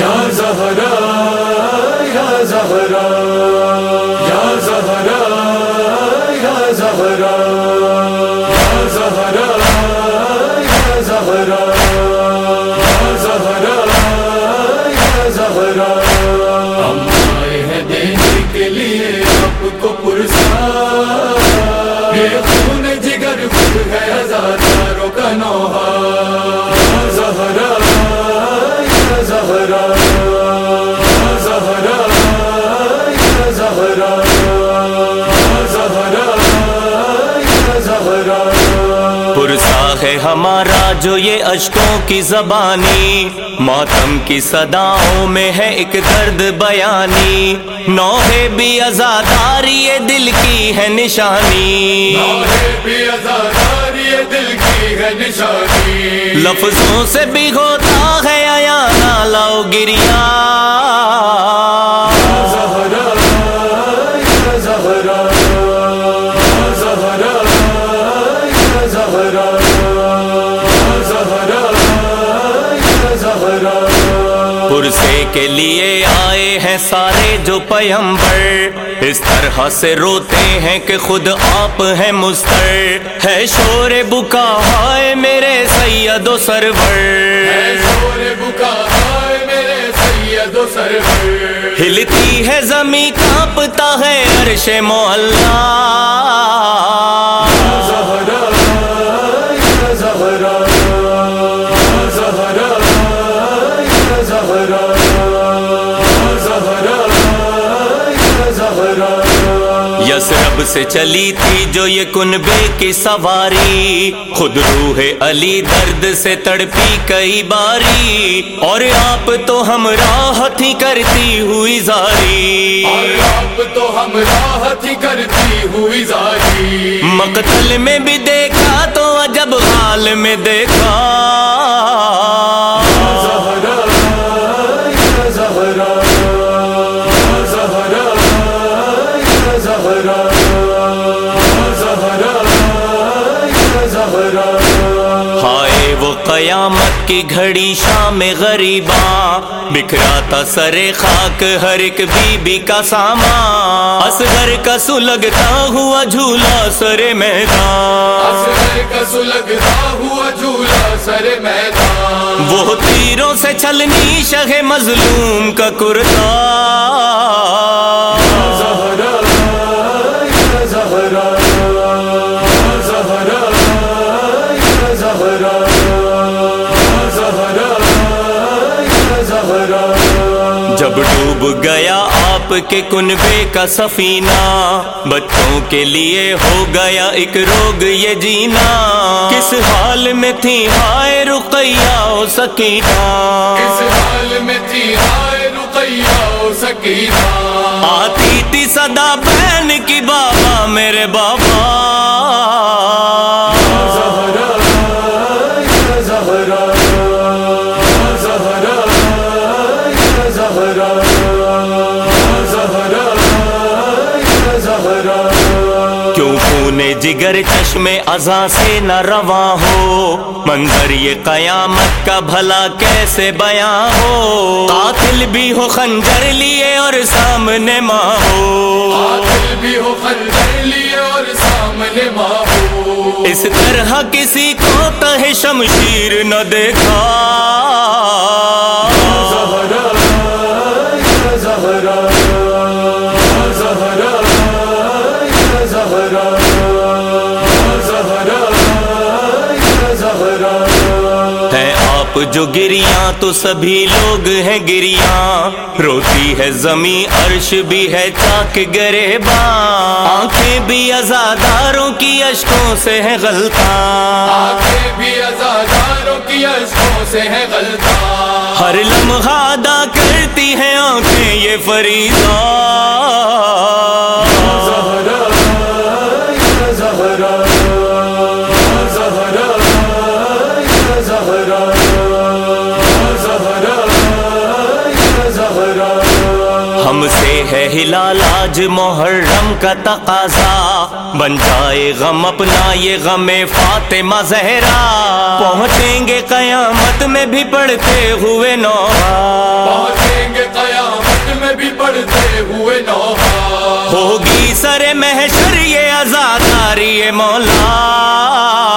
یا زہرا یا زہرا۔ ہے ہمارا جو یہ اشکوں کی زبانی موتم کی صداؤں میں ہے ایک درد بیانی۔ نوحے بھی ازاداری دل کی ہے نشانی۔ بھی ازاداری دل کی ہے نشانی لفظوں سے بھی ہوتا ہے آیا نالا گریا۔ پرسے کے لیے آئے ہیں سارے جو پیمبر اس طرح سے روتے ہیں کہ خود آپ ہیں مستر۔ ہے شور بکا ہائے میرے سید و سرور۔ شور بکا میرے سید و سرور۔ ہلتی ہے زمیں کانپتا ہے عرش مولا۔ یسرب سے چلی تھی جو یہ کنبے کی سواری۔ خود روح علی درد سے تڑپی کئی باری۔ اور آپ تو ہم راحت ہی کرتی ہوئی زاری۔ اور آپ تو ہم راحت ہی کرتی ہوئی زاری۔ مقتل میں بھی دیکھا تو عجب حال میں دیکھا۔ قیامت کی گھڑی شام غریباں بکھرا تھا سرے خاک ہر ایک بی بی کا سامان۔ اصغر کا سلگتا ہوا جھولا سرے میدان۔ اصغر کا سلگتا ہوا جھولا سر میدان۔ وہ تیروں سے چھلنی شہ مظلوم کا کرتا زہرا۔ ڈوب گیا آپ کے کنبے کا سفینہ۔ بچوں کے لیے ہو گیا ایک روگ یہ جینا۔ کس حال میں تھی ہائے رقیہ و سکینہ۔ اس حال میں تھی آئے رقیہ و سکینہ۔ آتی تھی صدا بہن کی بابا میرے بابا کیوں خون جگر چشم ازاں سے نہ رواں ہو؟ منظر یہ قیامت کا بھلا کیسے بیاں ہو؟ قاتل بھی ہو خنجر لیے اور سامنے ماں ہو۔ قاتل بھی ہو خنجر لیے اور سامنے ماں ہو۔ اس طرح کسی کو تہ شمشیر نہ دیکھا۔ جو گریاں تو سبھی لوگ ہیں گریاں۔ روتی ہے زمین عرش بھی ہے چاک گرے آنکھیں بھی ازاداروں کی اشکوں سے ہے غلطاں۔ آنکھیں بھی ازاداروں کی اشکوں سے ہے غلطہ ہر لمحہ ادا کرتی ہیں آنکھیں یہ فریضہ ہم سے ہے ہلال آج محرم کا تقاضا۔ بن جائے غم اپنا یہ غم فاطمہ زہرا۔ پہنچیں گے قیامت میں بھی پڑھتے ہوئے نوحہ۔ پہنچیں گے قیامت میں بھی پڑھتے ہوئے نوحہ۔ ہوگی سر محشر یہ ازاداری مولا۔